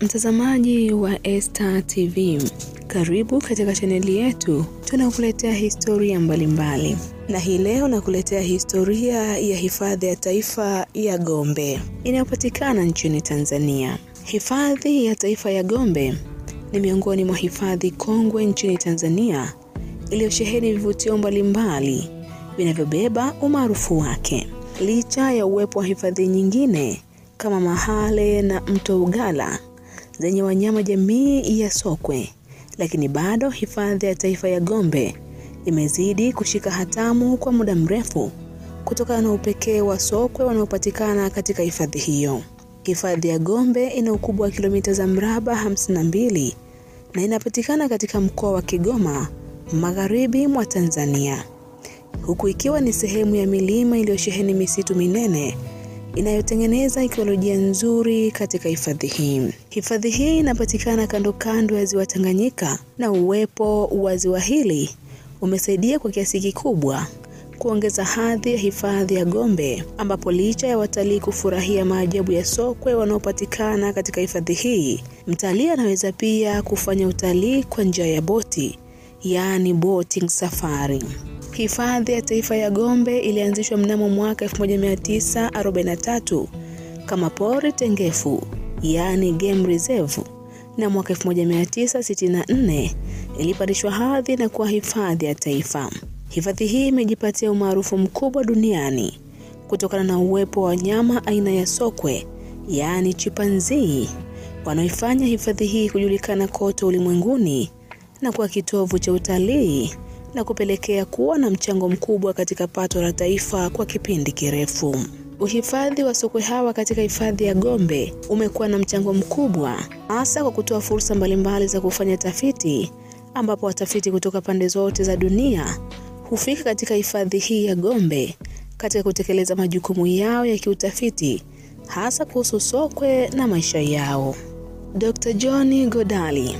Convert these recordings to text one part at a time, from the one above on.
Mtazamaji wa Esta TV, karibu katika chaneli yetu. Tunakuletea historia mbalimbali mbali. Na hii leo nakuletea historia ya hifadhi ya taifa ya Gombe inayopatikana nchini Tanzania. Hifadhi ya taifa ya Gombe ni miongoni mwa hifadhi kongwe nchini Tanzania iliyosheheni vivutio mbalimbali vinavyobeba umaarufu wake. Licha ya uwepo wa hifadhi nyingine kama Mahale na Mto Ugala zenye wanyama jamii ya sokwe, lakini bado hifadhi ya taifa ya Gombe imezidi kushika hatamu kwa muda mrefu kutokana na upekee wa sokwe wanaopatikana katika hifadhi hiyo. Hifadhi ya Gombe ina ukubwa wa kilomita za mraba 52 na inapatikana katika mkoa wa Kigoma, magharibi mwa Tanzania, huku ikiwa ni sehemu ya milima iliyosheheni misitu minene inayotengeneza ikolojia nzuri katika hifadhi hii. Hifadhi hii inapatikana kando kando ya ziwa Tanganyika na uwepo wa ziwa hili umesaidia kwa kiasi kikubwa kuongeza hadhi ya hifadhi ya Gombe, ambapo licha ya watalii kufurahia maajabu ya sokwe wanaopatikana katika hifadhi hii, mtalii anaweza pia kufanya utalii kwa njia ya boti, yaani boating safari. Hifadhi ya taifa ya Gombe ilianzishwa mnamo mwaka 1943 kama pori tengefu, yaani game reserve, na mwaka 1964 ilipandishwa hadhi na kuwa hifadhi ya taifa. Hifadhi hii imejipatia umaarufu mkubwa duniani kutokana na uwepo wa wanyama aina ya sokwe, yaani chipanzii, wanaoifanya hifadhi hii kujulikana kote ulimwenguni na kuwa kitovu cha utalii na kupelekea kuwa na mchango mkubwa katika pato la taifa kwa kipindi kirefu. Uhifadhi wa sokwe hawa katika hifadhi ya Gombe umekuwa na mchango mkubwa hasa kwa kutoa fursa mbalimbali za kufanya tafiti, ambapo watafiti kutoka pande zote za dunia hufika katika hifadhi hii ya Gombe katika kutekeleza majukumu yao ya kiutafiti hasa kuhusu sokwe na maisha yao. Dr. John Godali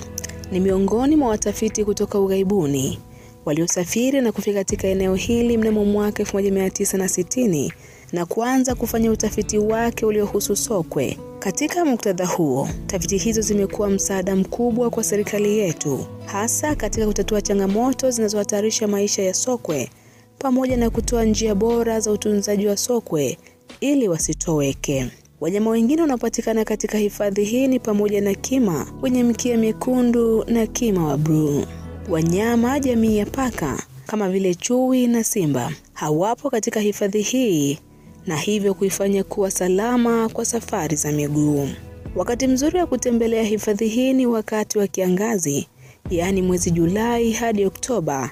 ni miongoni mwa watafiti kutoka ughaibuni waliosafiri na kufika katika eneo hili mnamo mwaka 1960 na kuanza kufanya utafiti wake uliohusu sokwe. Katika muktadha huo, tafiti hizo zimekuwa msaada mkubwa kwa serikali yetu, hasa katika kutatua changamoto zinazohatarisha maisha ya sokwe pamoja na kutoa njia bora za utunzaji wa sokwe ili wasitoweke. Wanyama wengine wanaopatikana katika hifadhi hii ni pamoja na kima wenye mkia mekundu na kima wa bluu. Wanyama jamii ya paka kama vile chui na simba hawapo katika hifadhi hii na hivyo kuifanya kuwa salama kwa safari za miguu. Wakati mzuri wa kutembelea hifadhi hii ni wakati wa kiangazi, yaani mwezi Julai hadi Oktoba,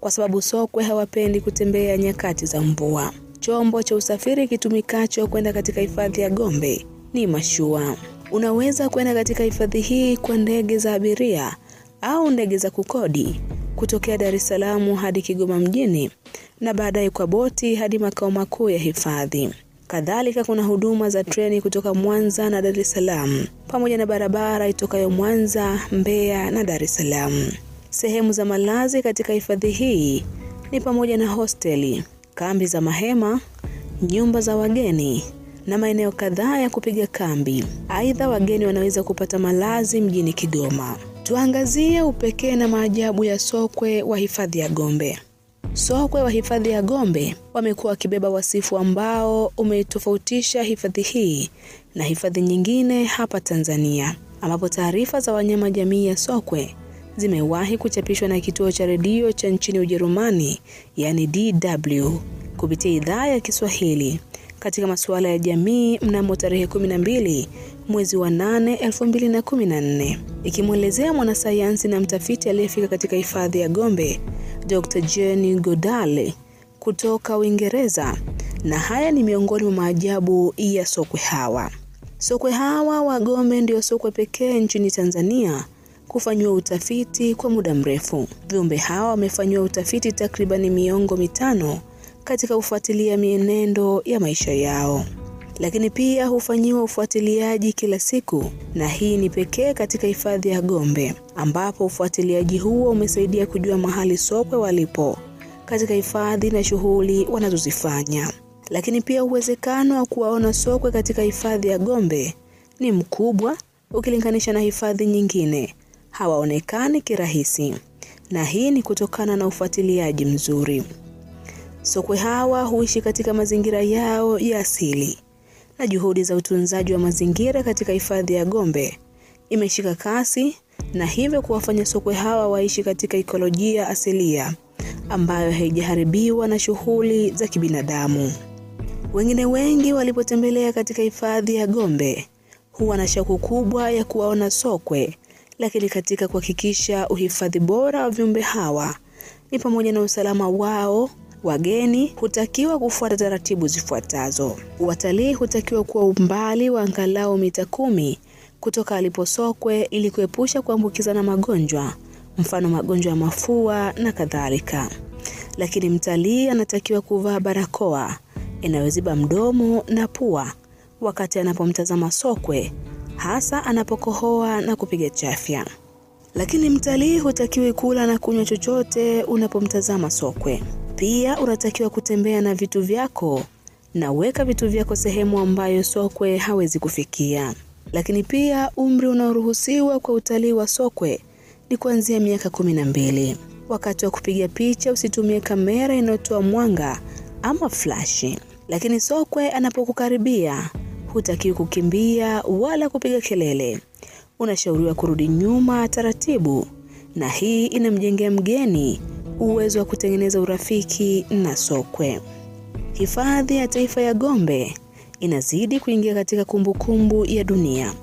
kwa sababu sokwe hawapendi kutembea nyakati za mvua. Chombo cha usafiri kitumikacho kwenda katika hifadhi ya Gombe ni mashua. Unaweza kwenda katika hifadhi hii kwa ndege za abiria au ndege za kukodi kutokea Dar es Salaam hadi Kigoma mjini na baadaye kwa boti hadi makao makuu ya hifadhi. Kadhalika kuna huduma za treni kutoka Mwanza na Dar es Salaam pamoja na barabara itokayo Mwanza, Mbeya na Dar es Salaam. Sehemu za malazi katika hifadhi hii ni pamoja na hosteli, kambi za mahema, nyumba za wageni na maeneo kadhaa ya kupiga kambi. Aidha, wageni wanaweza kupata malazi mjini Kigoma. Tuangazie upekee na maajabu ya sokwe wa hifadhi ya Gombe. Sokwe wa hifadhi ya Gombe wamekuwa wakibeba wasifu ambao umeitofautisha hifadhi hii na hifadhi nyingine hapa Tanzania, ambapo taarifa za wanyama jamii ya sokwe zimewahi kuchapishwa na kituo cha redio cha nchini Ujerumani, yani DW, kupitia idhaa ya Kiswahili katika masuala ya jamii mnamo tarehe 12 mwezi wa 8 2014, ikimwelezea mwanasayansi na mtafiti aliyefika katika hifadhi ya Gombe Dr. Jenny Godale kutoka Uingereza, na haya ni miongoni mwa maajabu ya sokwe hawa. Sokwe hawa wa Gombe ndio sokwe pekee nchini Tanzania kufanyiwa utafiti kwa muda mrefu. Viumbe hawa wamefanyiwa utafiti takribani miongo mitano katika kufuatilia mienendo ya maisha yao, lakini pia hufanyiwa ufuatiliaji kila siku, na hii ni pekee katika hifadhi ya Gombe, ambapo ufuatiliaji huo umesaidia kujua mahali sokwe walipo katika hifadhi na shughuli wanazozifanya. Lakini pia uwezekano wa kuwaona sokwe katika hifadhi ya Gombe ni mkubwa ukilinganisha na hifadhi nyingine, hawaonekani kirahisi, na hii ni kutokana na ufuatiliaji mzuri. Sokwe hawa huishi katika mazingira yao ya asili, na juhudi za utunzaji wa mazingira katika hifadhi ya Gombe imeshika kasi na hivyo kuwafanya sokwe hawa waishi katika ikolojia asilia ambayo haijaharibiwa na shughuli za kibinadamu. Wengine wengi walipotembelea katika hifadhi ya Gombe huwa na shauku kubwa ya kuwaona sokwe, lakini katika kuhakikisha uhifadhi bora wa viumbe hawa ni pamoja na usalama wao, wageni hutakiwa kufuata taratibu zifuatazo. Watalii hutakiwa kuwa umbali wa angalau mita kumi kutoka aliposokwe ili kuepusha kuambukizana magonjwa, mfano magonjwa ya mafua na kadhalika. Lakini mtalii anatakiwa kuvaa barakoa inayoziba mdomo na pua wakati anapomtazama sokwe, hasa anapokohoa na kupiga chafya. Lakini mtalii hutakiwi kula na kunywa chochote unapomtazama sokwe. Pia unatakiwa kutembea na vitu vyako na weka vitu vyako sehemu ambayo sokwe hawezi kufikia. Lakini pia umri unaoruhusiwa kwa utalii wa sokwe ni kuanzia miaka kumi na mbili. Wakati wa kupiga picha usitumie kamera inayotoa mwanga ama flashi. Lakini sokwe anapokukaribia hutakiwi kukimbia wala kupiga kelele. Unashauriwa kurudi nyuma taratibu, na hii inamjengea mgeni uwezo wa kutengeneza urafiki na sokwe. Hifadhi ya Taifa ya Gombe inazidi kuingia katika kumbukumbu kumbu ya dunia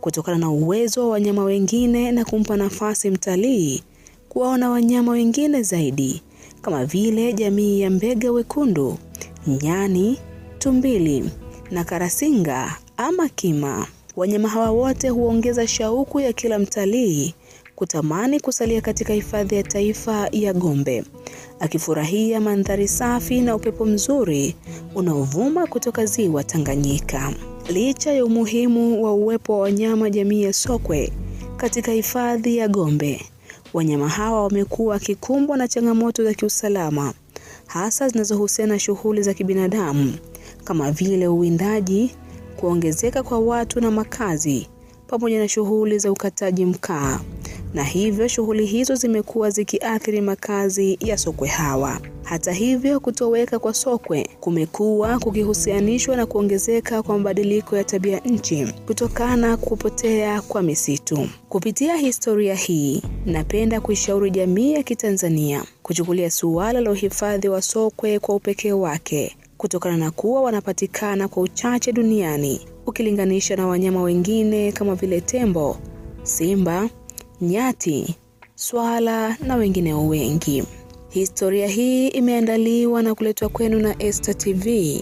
kutokana na uwezo wa wanyama wengine na kumpa nafasi mtalii kuwaona wanyama wengine zaidi kama vile jamii ya mbega wekundu, nyani, tumbili na karasinga ama kima. Wanyama hawa wote huongeza shauku ya kila mtalii kutamani kusalia katika hifadhi ya taifa ya Gombe, akifurahia mandhari safi na upepo mzuri unaovuma kutoka ziwa Tanganyika. Licha ya umuhimu wa uwepo wa wanyama jamii ya sokwe katika hifadhi ya Gombe, wanyama hawa wamekuwa wakikumbwa na changamoto za kiusalama, hasa zinazohusiana na shughuli za kibinadamu kama vile uwindaji, kuongezeka kwa watu na makazi, pamoja na shughuli za ukataji mkaa, na hivyo shughuli hizo zimekuwa zikiathiri makazi ya sokwe hawa. Hata hivyo, kutoweka kwa sokwe kumekuwa kukihusianishwa na kuongezeka kwa mabadiliko ya tabia nchi kutokana kupotea kwa misitu. Kupitia historia hii, napenda kuishauri jamii ya Kitanzania kuchukulia suala la uhifadhi wa sokwe kwa upekee wake kutokana na kuwa wanapatikana kwa uchache duniani ukilinganisha na wanyama wengine kama vile tembo, simba, nyati, swala na wengineo wengi. Historia hii imeandaliwa na kuletwa kwenu na Esta TV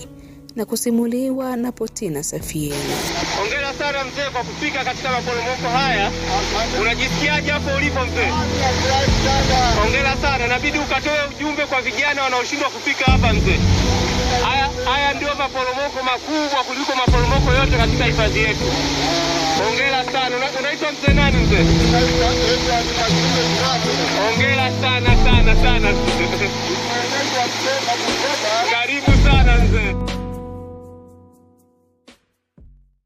na kusimuliwa na Potina Safieni. Hongera sana mzee kwa kufika katika maporomoko haya. Unajisikiaje hapo ulipo mzee? Hongera sana, inabidi ukatoe ujumbe kwa vijana wanaoshindwa kufika hapa mzee. Haya ndio maporomoko makubwa kuliko maporomoko yote katika hifadhi yetu. Hongera sana. Unaitwa mzee nani mzee? Hongera sana sana sana. Karibu sana mzee.